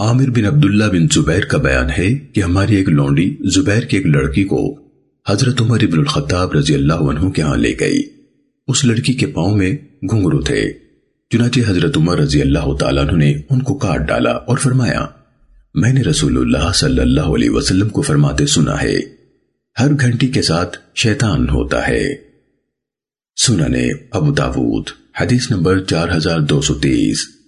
عامر بن عبداللہ بن زبیر کا بیان ہے کہ ہماری ایک لونڈی زبیر کی ایک لڑکی کو حضرت عمر ابن الخطاب رضی اللہ عنہ کے ہاں لے گئی۔ اس لڑکی کے پاؤں میں گھنگرو تھے۔ چنانچہ حضرت عمر رضی اللہ تعالیٰ عنہ نے ان کو کاٹ ڈالا اور فرمایا، میں نے رسول اللہ صلی اللہ علیہ وسلم کو فرماتے سنا ہے، ہر گھنٹی کے ساتھ شیطان ہوتا ہے۔ سننے ابو داود، حدیث نمبر چار ہزار دو سو تیس۔